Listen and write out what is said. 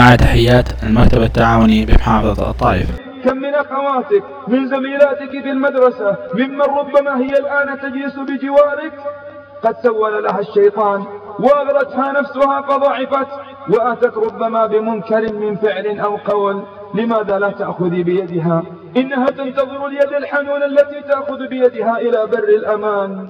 مع تحيات المكتب التعاوني بمحافظة الطائف. كم من أخواتك من زميلاتك في المدرسة ممن ربما هي الآن تجلس بجوارك؟ قد سول لها الشيطان وأغرتها نفسها فضعفت. وأتت ربما بمنكر من فعل أو قول لماذا لا تأخذي بيدها؟ إنها تنتظر اليد الحنون التي تأخذ بيدها إلى بر الأمان.